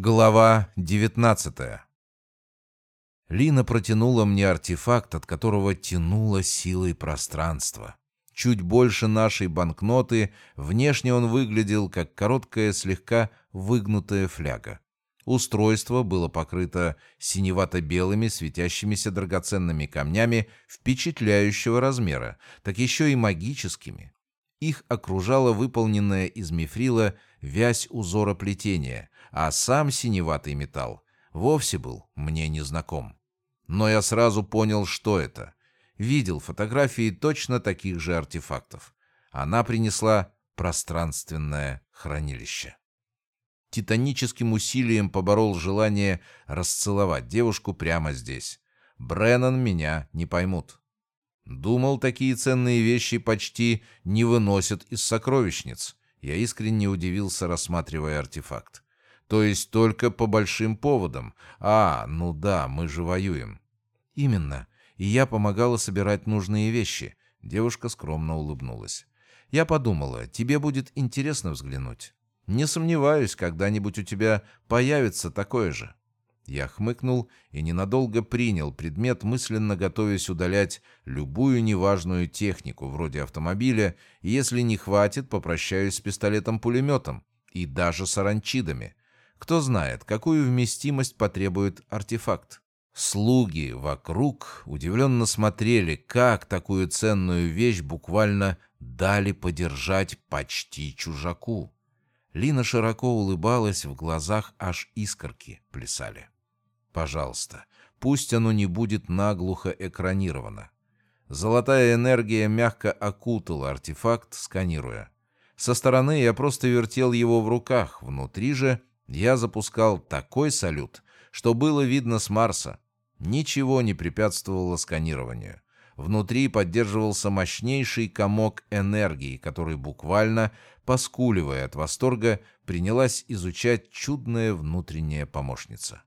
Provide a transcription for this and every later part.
Глава 19 Лина протянула мне артефакт, от которого тянуло силой пространства. Чуть больше нашей банкноты, внешне он выглядел как короткая, слегка выгнутая фляга. Устройство было покрыто синевато-белыми светящимися драгоценными камнями впечатляющего размера, так еще и магическими. Их окружала выполненная из мифрила вязь узора плетения, а сам синеватый металл вовсе был мне незнаком. Но я сразу понял, что это. Видел фотографии точно таких же артефактов. Она принесла пространственное хранилище. Титаническим усилием поборол желание расцеловать девушку прямо здесь. Бреннан меня не поймут. Думал, такие ценные вещи почти не выносят из сокровищниц. Я искренне удивился, рассматривая артефакт. То есть только по большим поводам. А, ну да, мы же воюем. Именно. И я помогала собирать нужные вещи. Девушка скромно улыбнулась. Я подумала, тебе будет интересно взглянуть. Не сомневаюсь, когда-нибудь у тебя появится такое же. Я хмыкнул и ненадолго принял предмет, мысленно готовясь удалять любую неважную технику, вроде автомобиля, и если не хватит, попрощаюсь с пистолетом-пулеметом и даже с аранчидами. Кто знает, какую вместимость потребует артефакт. Слуги вокруг удивленно смотрели, как такую ценную вещь буквально дали подержать почти чужаку. Лина широко улыбалась, в глазах аж искорки плясали. Пожалуйста, пусть оно не будет наглухо экранировано. Золотая энергия мягко окутала артефакт, сканируя. Со стороны я просто вертел его в руках, внутри же я запускал такой салют, что было видно с Марса. Ничего не препятствовало сканированию. Внутри поддерживался мощнейший комок энергии, который буквально, поскуливая от восторга, принялась изучать чудная внутренняя помощница.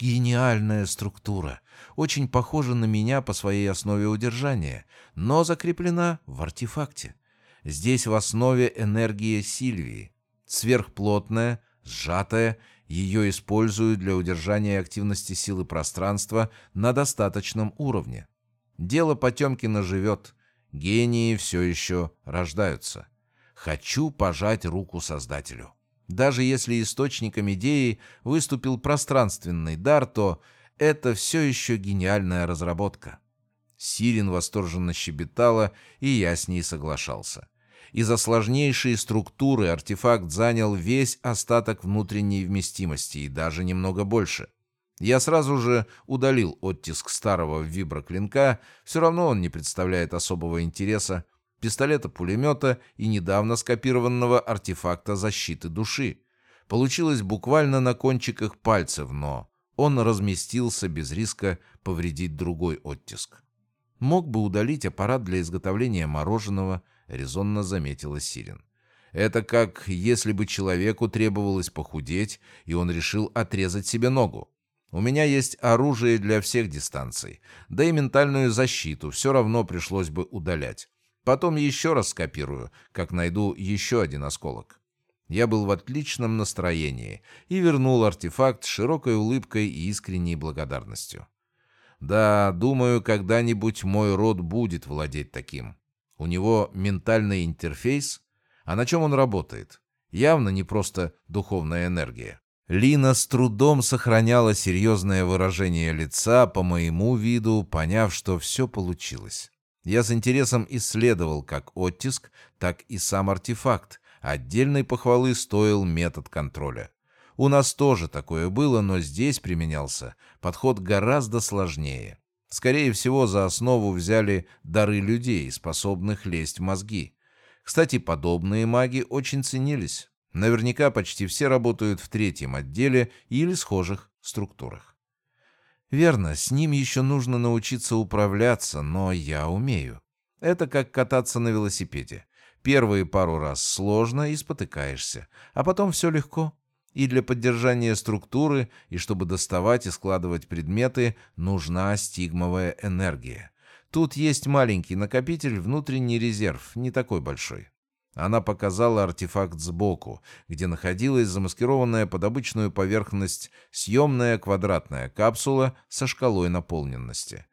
Гениальная структура. Очень похожа на меня по своей основе удержания, но закреплена в артефакте. Здесь в основе энергия Сильвии. Сверхплотная, сжатая, ее используют для удержания активности силы пространства на достаточном уровне. Дело Потемкина живет. Гении все еще рождаются. Хочу пожать руку Создателю. Даже если источником идеи выступил пространственный дар, то это все еще гениальная разработка. Сирин восторженно щебетала, и я с ней соглашался. Из-за сложнейшей структуры артефакт занял весь остаток внутренней вместимости и даже немного больше. Я сразу же удалил оттиск старого виброклинка, все равно он не представляет особого интереса, пистолета-пулемета и недавно скопированного артефакта защиты души. Получилось буквально на кончиках пальцев, но он разместился без риска повредить другой оттиск. Мог бы удалить аппарат для изготовления мороженого, резонно заметила Сирин. Это как если бы человеку требовалось похудеть, и он решил отрезать себе ногу. У меня есть оружие для всех дистанций, да и ментальную защиту все равно пришлось бы удалять. Потом еще раз скопирую, как найду еще один осколок. Я был в отличном настроении и вернул артефакт с широкой улыбкой и искренней благодарностью. Да, думаю, когда-нибудь мой род будет владеть таким. У него ментальный интерфейс, а на чем он работает? Явно не просто духовная энергия. Лина с трудом сохраняла серьезное выражение лица по моему виду, поняв, что все получилось. Я с интересом исследовал как оттиск, так и сам артефакт. Отдельной похвалы стоил метод контроля. У нас тоже такое было, но здесь применялся подход гораздо сложнее. Скорее всего, за основу взяли дары людей, способных лезть в мозги. Кстати, подобные маги очень ценились. Наверняка почти все работают в третьем отделе или схожих структурах. Верно, с ним еще нужно научиться управляться, но я умею. Это как кататься на велосипеде. Первые пару раз сложно и спотыкаешься, а потом все легко. И для поддержания структуры, и чтобы доставать и складывать предметы, нужна стигмовая энергия. Тут есть маленький накопитель, внутренний резерв, не такой большой. Она показала артефакт сбоку, где находилась замаскированная под обычную поверхность съемная квадратная капсула со шкалой наполненности.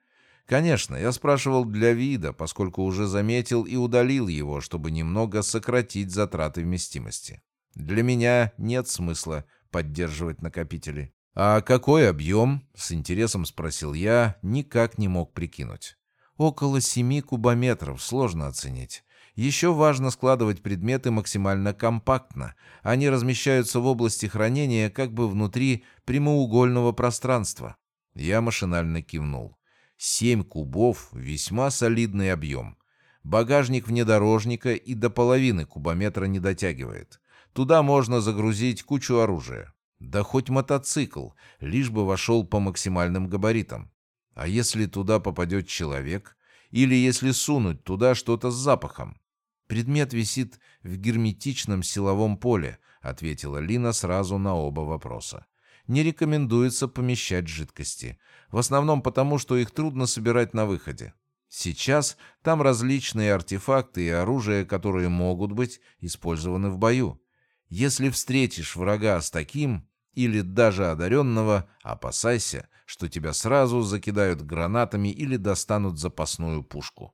Конечно, я спрашивал для вида, поскольку уже заметил и удалил его, чтобы немного сократить затраты вместимости. Для меня нет смысла поддерживать накопители. «А какой объем?» — с интересом спросил я, никак не мог прикинуть. «Около семи кубометров, сложно оценить. Еще важно складывать предметы максимально компактно. Они размещаются в области хранения как бы внутри прямоугольного пространства». Я машинально кивнул. Семь кубов — весьма солидный объем. Багажник внедорожника и до половины кубометра не дотягивает. Туда можно загрузить кучу оружия. Да хоть мотоцикл, лишь бы вошел по максимальным габаритам. А если туда попадет человек? Или если сунуть туда что-то с запахом? Предмет висит в герметичном силовом поле, ответила Лина сразу на оба вопроса не рекомендуется помещать жидкости. В основном потому, что их трудно собирать на выходе. Сейчас там различные артефакты и оружие, которые могут быть использованы в бою. Если встретишь врага с таким, или даже одаренного, опасайся, что тебя сразу закидают гранатами или достанут запасную пушку.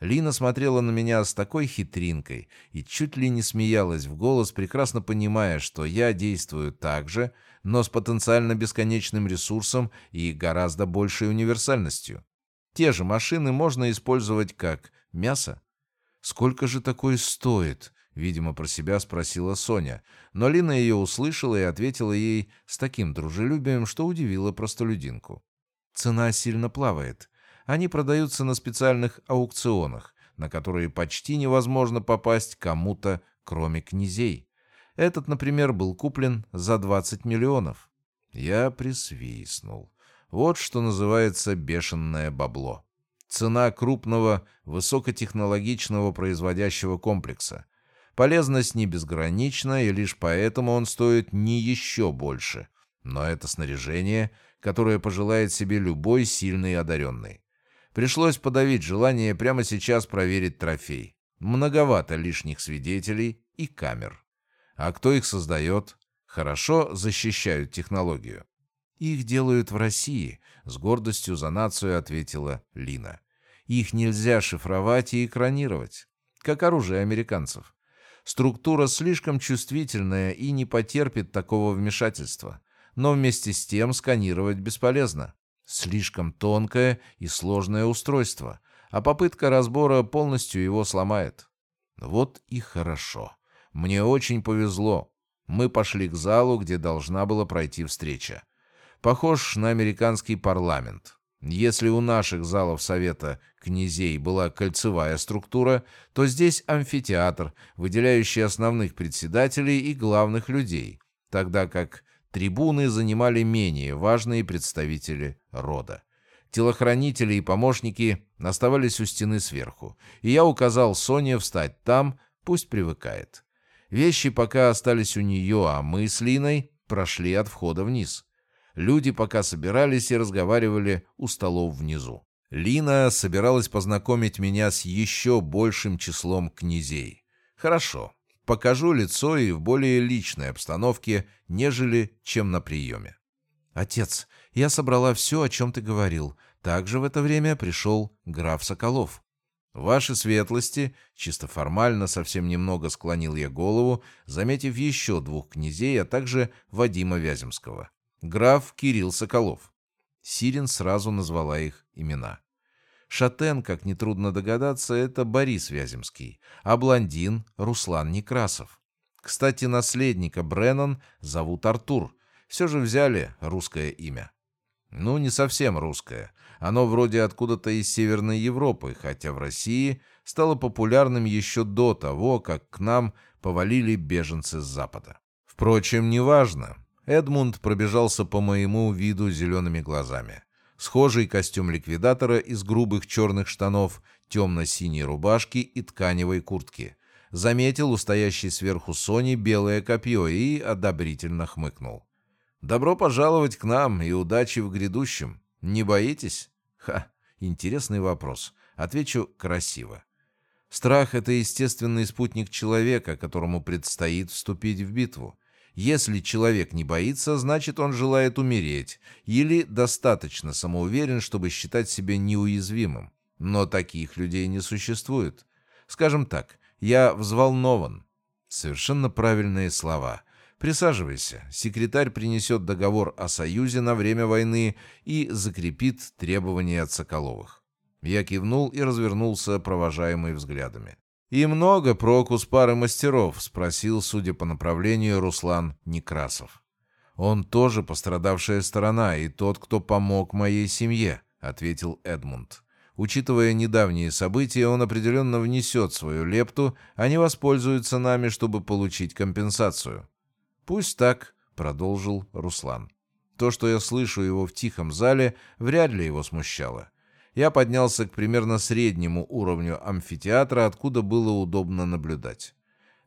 Лина смотрела на меня с такой хитринкой и чуть ли не смеялась в голос, прекрасно понимая, что я действую так же, но с потенциально бесконечным ресурсом и гораздо большей универсальностью. Те же машины можно использовать как мясо. «Сколько же такое стоит?» — видимо, про себя спросила Соня. Но Лина ее услышала и ответила ей с таким дружелюбием, что удивила простолюдинку. «Цена сильно плавает. Они продаются на специальных аукционах, на которые почти невозможно попасть кому-то, кроме князей. Этот, например, был куплен за 20 миллионов. Я присвистнул. Вот что называется бешеное бабло. Цена крупного, высокотехнологичного производящего комплекса. Полезность не безгранична, и лишь поэтому он стоит не еще больше. Но это снаряжение, которое пожелает себе любой сильный одаренный. Пришлось подавить желание прямо сейчас проверить трофей. Многовато лишних свидетелей и камер. А кто их создает? Хорошо защищают технологию. Их делают в России, с гордостью за нацию ответила Лина. Их нельзя шифровать и экранировать, как оружие американцев. Структура слишком чувствительная и не потерпит такого вмешательства. Но вместе с тем сканировать бесполезно. Слишком тонкое и сложное устройство, а попытка разбора полностью его сломает. Вот и хорошо. Мне очень повезло. Мы пошли к залу, где должна была пройти встреча. Похож на американский парламент. Если у наших залов Совета князей была кольцевая структура, то здесь амфитеатр, выделяющий основных председателей и главных людей, тогда как Трибуны занимали менее важные представители рода. Телохранители и помощники оставались у стены сверху, и я указал Соне встать там, пусть привыкает. Вещи пока остались у нее, а мы с Линой прошли от входа вниз. Люди пока собирались и разговаривали у столов внизу. Лина собиралась познакомить меня с еще большим числом князей. Хорошо, покажу лицо и в более личной обстановке, нежели чем на приеме. «Отец, я собрала все, о чем ты говорил. Также в это время пришел граф Соколов». «Ваши светлости», чисто формально, совсем немного склонил я голову, заметив еще двух князей, а также Вадима Вяземского. Граф Кирилл Соколов. Сирин сразу назвала их имена. Шатен, как нетрудно догадаться, это Борис Вяземский, а блондин — Руслан Некрасов. Кстати, наследника Бреннан зовут Артур. Все же взяли русское имя. Ну, не совсем русское. Оно вроде откуда-то из Северной Европы, хотя в России стало популярным еще до того, как к нам повалили беженцы с Запада. Впрочем, неважно. Эдмунд пробежался по моему виду зелеными глазами схожий костюм ликвидатора из грубых черных штанов, темно-синей рубашки и тканевой куртки. Заметил у стоящей сверху Сони белое копье и одобрительно хмыкнул. «Добро пожаловать к нам и удачи в грядущем. Не боитесь?» «Ха, интересный вопрос. Отвечу красиво. Страх — это естественный спутник человека, которому предстоит вступить в битву. Если человек не боится, значит он желает умереть или достаточно самоуверен, чтобы считать себя неуязвимым. Но таких людей не существует. Скажем так, я взволнован. Совершенно правильные слова. Присаживайся. Секретарь принесет договор о союзе на время войны и закрепит требования от Соколовых. Я кивнул и развернулся, провожаемый взглядами. «И много проку с пары мастеров?» — спросил, судя по направлению, Руслан Некрасов. «Он тоже пострадавшая сторона и тот, кто помог моей семье», — ответил Эдмунд. «Учитывая недавние события, он определенно внесет свою лепту, а не воспользуется нами, чтобы получить компенсацию». «Пусть так», — продолжил Руслан. «То, что я слышу его в тихом зале, вряд ли его смущало я поднялся к примерно среднему уровню амфитеатра, откуда было удобно наблюдать.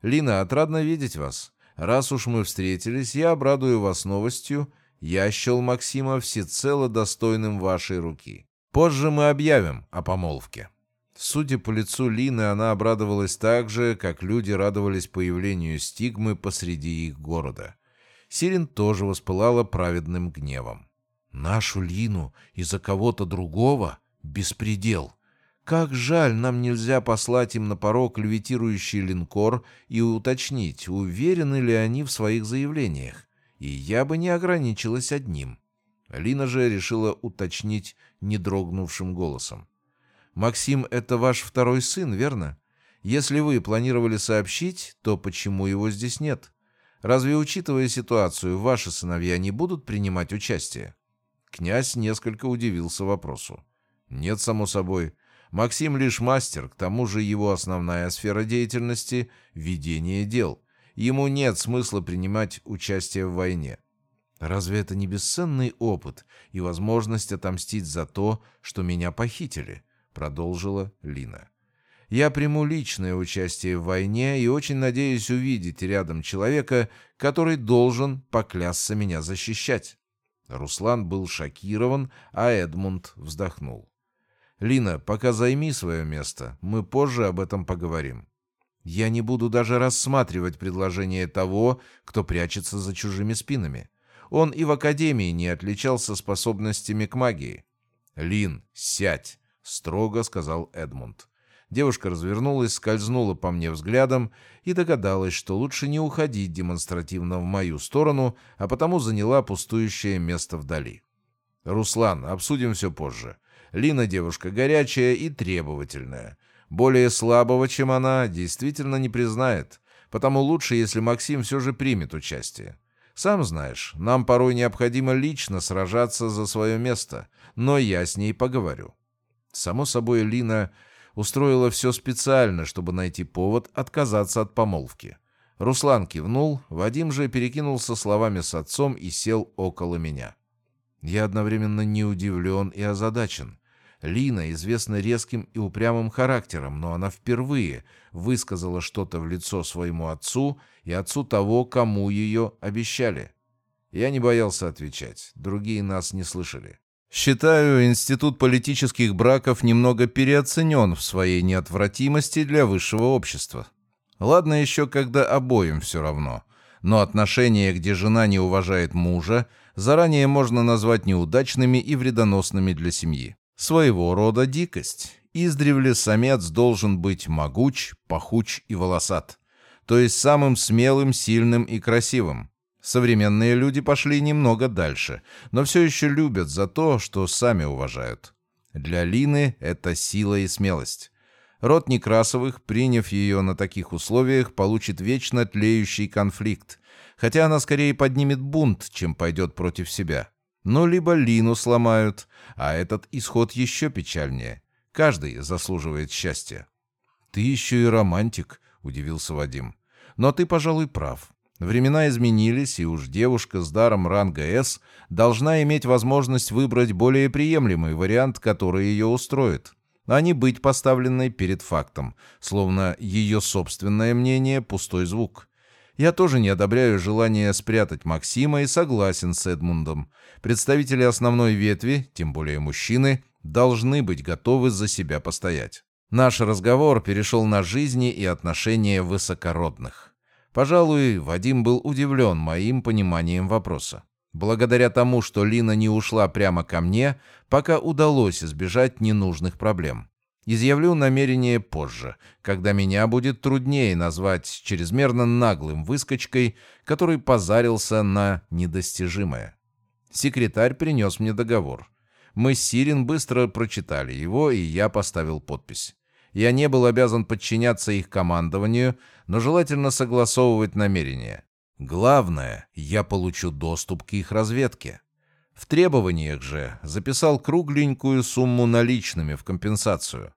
«Лина, отрадно видеть вас. Раз уж мы встретились, я обрадую вас новостью. Я счел Максима всецело достойным вашей руки. Позже мы объявим о помолвке». Судя по лицу Лины, она обрадовалась так же, как люди радовались появлению стигмы посреди их города. Сирин тоже воспылала праведным гневом. «Нашу Лину из-за кого-то другого?» Беспредел. Как жаль, нам нельзя послать им на порог левитирующий линкор и уточнить, уверены ли они в своих заявлениях. И я бы не ограничилась одним. Лина же решила уточнить недрогнувшим голосом. «Максим — это ваш второй сын, верно? Если вы планировали сообщить, то почему его здесь нет? Разве, учитывая ситуацию, ваши сыновья не будут принимать участие?» Князь несколько удивился вопросу. Нет, само собой. Максим лишь мастер, к тому же его основная сфера деятельности — ведение дел. Ему нет смысла принимать участие в войне. Разве это не бесценный опыт и возможность отомстить за то, что меня похитили? Продолжила Лина. Я приму личное участие в войне и очень надеюсь увидеть рядом человека, который должен поклясться меня защищать. Руслан был шокирован, а Эдмунд вздохнул. «Лина, пока займи свое место, мы позже об этом поговорим. Я не буду даже рассматривать предложение того, кто прячется за чужими спинами. Он и в академии не отличался способностями к магии». «Лин, сядь!» — строго сказал Эдмунд. Девушка развернулась, скользнула по мне взглядом и догадалась, что лучше не уходить демонстративно в мою сторону, а потому заняла пустующее место вдали. «Руслан, обсудим все позже. Лина девушка горячая и требовательная. Более слабого, чем она, действительно не признает. Потому лучше, если Максим все же примет участие. Сам знаешь, нам порой необходимо лично сражаться за свое место, но я с ней поговорю. Само собой, Лина устроила все специально, чтобы найти повод отказаться от помолвки. Руслан кивнул, Вадим же перекинулся словами с отцом и сел около меня. Я одновременно не удивлен и озадачен. Лина известна резким и упрямым характером, но она впервые высказала что-то в лицо своему отцу и отцу того, кому ее обещали. Я не боялся отвечать, другие нас не слышали. Считаю, институт политических браков немного переоценен в своей неотвратимости для высшего общества. Ладно еще, когда обоим все равно. Но отношения, где жена не уважает мужа, заранее можно назвать неудачными и вредоносными для семьи. Своего рода дикость. Издревле самец должен быть могуч, пахуч и волосат. То есть самым смелым, сильным и красивым. Современные люди пошли немного дальше, но все еще любят за то, что сами уважают. Для Лины это сила и смелость. Род Некрасовых, приняв ее на таких условиях, получит вечно тлеющий конфликт, хотя она скорее поднимет бунт, чем пойдет против себя. Ну, либо Лину сломают, а этот исход еще печальнее. Каждый заслуживает счастья. «Ты еще и романтик», — удивился Вадим. «Но ты, пожалуй, прав. Времена изменились, и уж девушка с даром ранга «С» должна иметь возможность выбрать более приемлемый вариант, который ее устроит, а не быть поставленной перед фактом, словно ее собственное мнение — пустой звук. Я тоже не одобряю желание спрятать Максима и согласен с Эдмундом. Представители основной ветви, тем более мужчины, должны быть готовы за себя постоять. Наш разговор перешел на жизни и отношения высокородных. Пожалуй, Вадим был удивлен моим пониманием вопроса. Благодаря тому, что Лина не ушла прямо ко мне, пока удалось избежать ненужных проблем. Изъявлю намерение позже, когда меня будет труднее назвать чрезмерно наглым выскочкой, который позарился на недостижимое. Секретарь принес мне договор. Мы с Сирин быстро прочитали его, и я поставил подпись. Я не был обязан подчиняться их командованию, но желательно согласовывать намерения. Главное, я получу доступ к их разведке. В требованиях же записал кругленькую сумму наличными в компенсацию.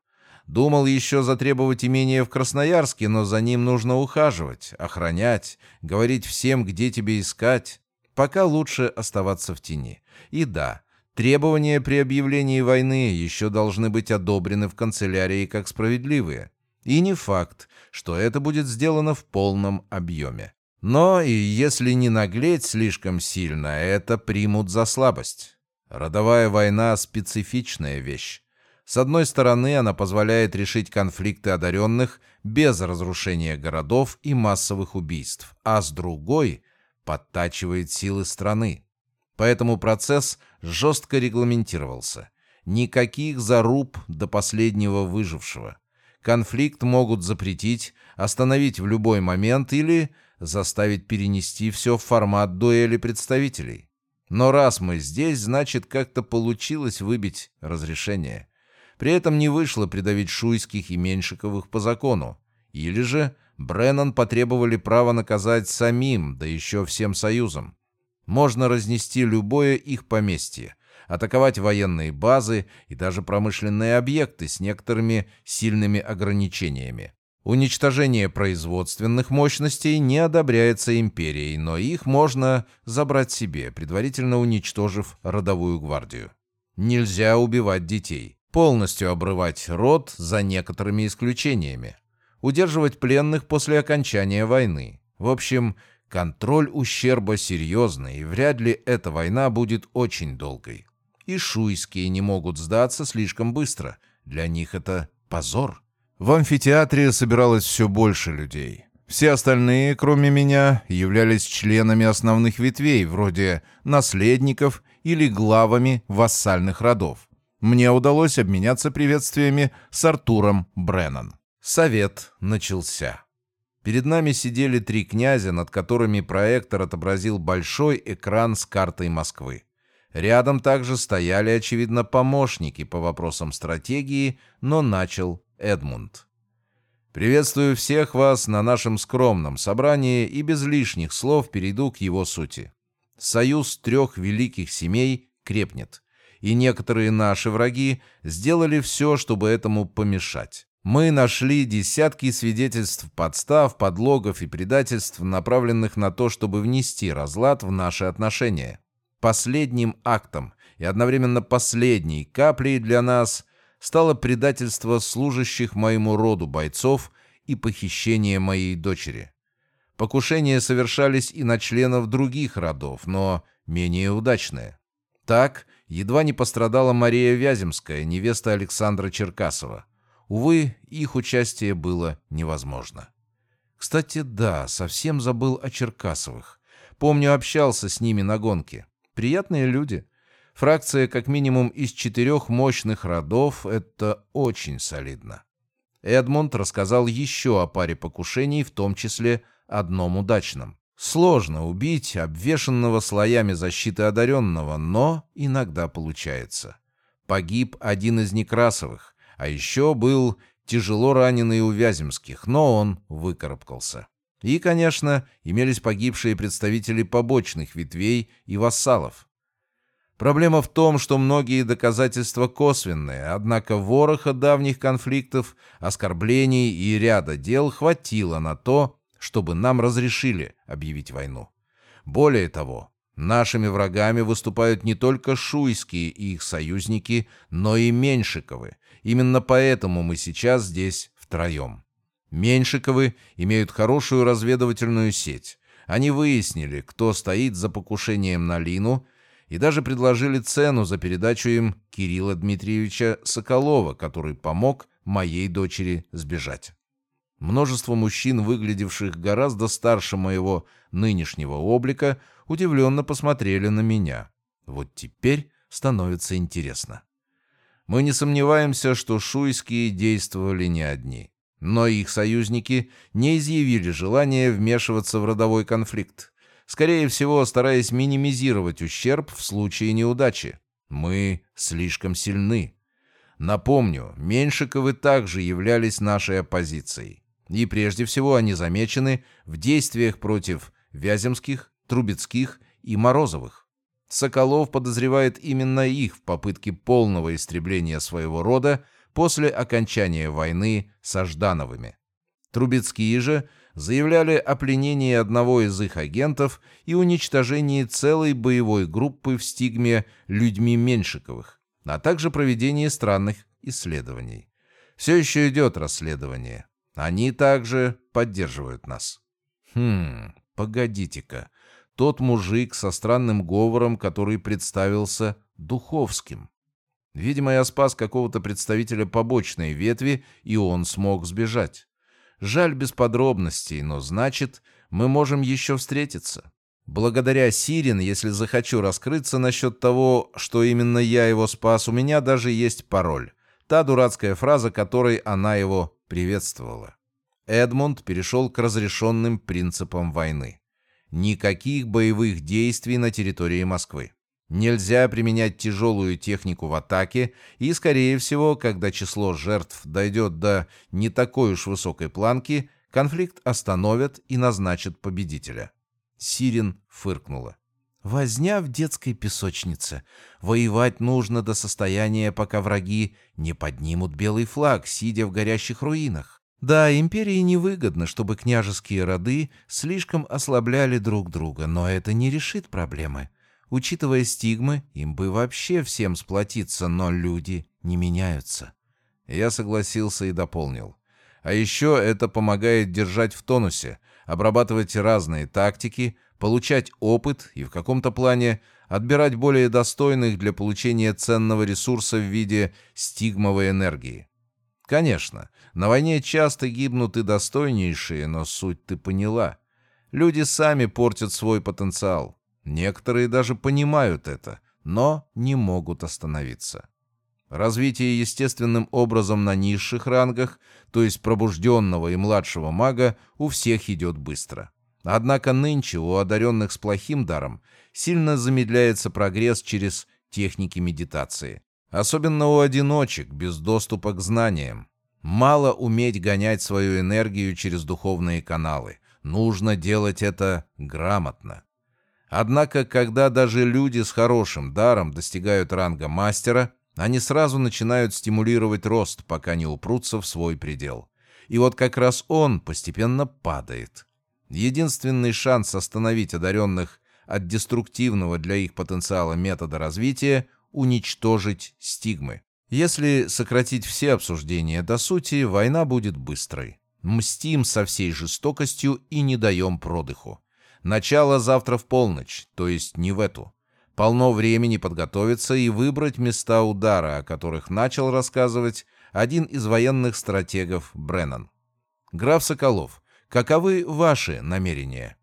Думал еще затребовать имение в Красноярске, но за ним нужно ухаживать, охранять, говорить всем, где тебе искать. Пока лучше оставаться в тени. И да, требования при объявлении войны еще должны быть одобрены в канцелярии как справедливые. И не факт, что это будет сделано в полном объеме. Но и если не наглеть слишком сильно, это примут за слабость. Родовая война – специфичная вещь. С одной стороны, она позволяет решить конфликты одаренных без разрушения городов и массовых убийств, а с другой – подтачивает силы страны. Поэтому процесс жестко регламентировался. Никаких заруб до последнего выжившего. Конфликт могут запретить, остановить в любой момент или заставить перенести все в формат дуэли представителей. Но раз мы здесь, значит, как-то получилось выбить разрешение. При этом не вышло придавить Шуйских и Меньшиковых по закону. Или же Бреннан потребовали право наказать самим, да еще всем союзом. Можно разнести любое их поместье, атаковать военные базы и даже промышленные объекты с некоторыми сильными ограничениями. Уничтожение производственных мощностей не одобряется империей, но их можно забрать себе, предварительно уничтожив родовую гвардию. Нельзя убивать детей, полностью обрывать род за некоторыми исключениями, удерживать пленных после окончания войны. В общем, контроль ущерба серьезный, и вряд ли эта война будет очень долгой. И шуйские не могут сдаться слишком быстро. Для них это позор. В амфитеатре собиралось все больше людей. Все остальные, кроме меня, являлись членами основных ветвей, вроде наследников или главами вассальных родов. Мне удалось обменяться приветствиями с Артуром Бреннан. Совет начался. Перед нами сидели три князя, над которыми проектор отобразил большой экран с картой Москвы. Рядом также стояли, очевидно, помощники по вопросам стратегии, но начал Эдмунд. Приветствую всех вас на нашем скромном собрании и без лишних слов перейду к его сути. Союз трех великих семей крепнет, и некоторые наши враги сделали все, чтобы этому помешать. Мы нашли десятки свидетельств подстав, подлогов и предательств, направленных на то, чтобы внести разлад в наши отношения. Последним актом и одновременно последней каплей для нас стало предательство служащих моему роду бойцов и похищение моей дочери. Покушения совершались и на членов других родов, но менее удачные. Так, едва не пострадала Мария Вяземская, невеста Александра Черкасова. Увы, их участие было невозможно. Кстати, да, совсем забыл о Черкасовых. Помню, общался с ними на гонке. Приятные люди. Фракция как минимум из четырех мощных родов — это очень солидно. Эдмунд рассказал еще о паре покушений, в том числе одном удачном. Сложно убить обвешанного слоями защиты одаренного, но иногда получается. Погиб один из Некрасовых, а еще был тяжело раненый у Вяземских, но он выкарабкался. И, конечно, имелись погибшие представители побочных ветвей и вассалов. Проблема в том, что многие доказательства косвенные, однако вороха давних конфликтов, оскорблений и ряда дел хватило на то, чтобы нам разрешили объявить войну. Более того, нашими врагами выступают не только шуйские и их союзники, но и Меньшиковы. Именно поэтому мы сейчас здесь втроем. Меньшиковы имеют хорошую разведывательную сеть. Они выяснили, кто стоит за покушением на Лину, и даже предложили цену за передачу им Кирилла Дмитриевича Соколова, который помог моей дочери сбежать. Множество мужчин, выглядевших гораздо старше моего нынешнего облика, удивленно посмотрели на меня. Вот теперь становится интересно. Мы не сомневаемся, что шуйские действовали не одни. Но их союзники не изъявили желания вмешиваться в родовой конфликт. Скорее всего, стараясь минимизировать ущерб в случае неудачи. Мы слишком сильны. Напомню, Меньшиковы также являлись нашей оппозицией. И прежде всего они замечены в действиях против Вяземских, Трубецких и Морозовых. Соколов подозревает именно их в попытке полного истребления своего рода после окончания войны со Ждановыми. Трубецкие же заявляли о пленении одного из их агентов и уничтожении целой боевой группы в стигме людьми Меньшиковых, а также проведении странных исследований. Все еще идет расследование. Они также поддерживают нас. Хм, погодите-ка. Тот мужик со странным говором, который представился Духовским. Видимо, я спас какого-то представителя побочной ветви, и он смог сбежать. Жаль без подробностей, но значит, мы можем еще встретиться. Благодаря Сирин, если захочу раскрыться насчет того, что именно я его спас, у меня даже есть пароль. Та дурацкая фраза, которой она его приветствовала. Эдмунд перешел к разрешенным принципам войны. Никаких боевых действий на территории Москвы. Нельзя применять тяжелую технику в атаке, и, скорее всего, когда число жертв дойдет до не такой уж высокой планки, конфликт остановят и назначат победителя. Сирин фыркнула. Возня в детской песочнице. Воевать нужно до состояния, пока враги не поднимут белый флаг, сидя в горящих руинах. Да, империи невыгодно, чтобы княжеские роды слишком ослабляли друг друга, но это не решит проблемы. Учитывая стигмы, им бы вообще всем сплотиться, но люди не меняются. Я согласился и дополнил. А еще это помогает держать в тонусе, обрабатывать разные тактики, получать опыт и в каком-то плане отбирать более достойных для получения ценного ресурса в виде стигмовой энергии. Конечно, на войне часто гибнут и достойнейшие, но суть ты поняла. Люди сами портят свой потенциал. Некоторые даже понимают это, но не могут остановиться. Развитие естественным образом на низших рангах, то есть пробужденного и младшего мага, у всех идет быстро. Однако нынче у одаренных с плохим даром сильно замедляется прогресс через техники медитации. Особенно у одиночек, без доступа к знаниям. Мало уметь гонять свою энергию через духовные каналы. Нужно делать это грамотно. Однако, когда даже люди с хорошим даром достигают ранга мастера, они сразу начинают стимулировать рост, пока не упрутся в свой предел. И вот как раз он постепенно падает. Единственный шанс остановить одаренных от деструктивного для их потенциала метода развития – уничтожить стигмы. Если сократить все обсуждения до сути, война будет быстрой. Мстим со всей жестокостью и не даем продыху. Начало завтра в полночь, то есть не в эту. Полно времени подготовиться и выбрать места удара, о которых начал рассказывать один из военных стратегов Бреннан. Граф Соколов, каковы ваши намерения?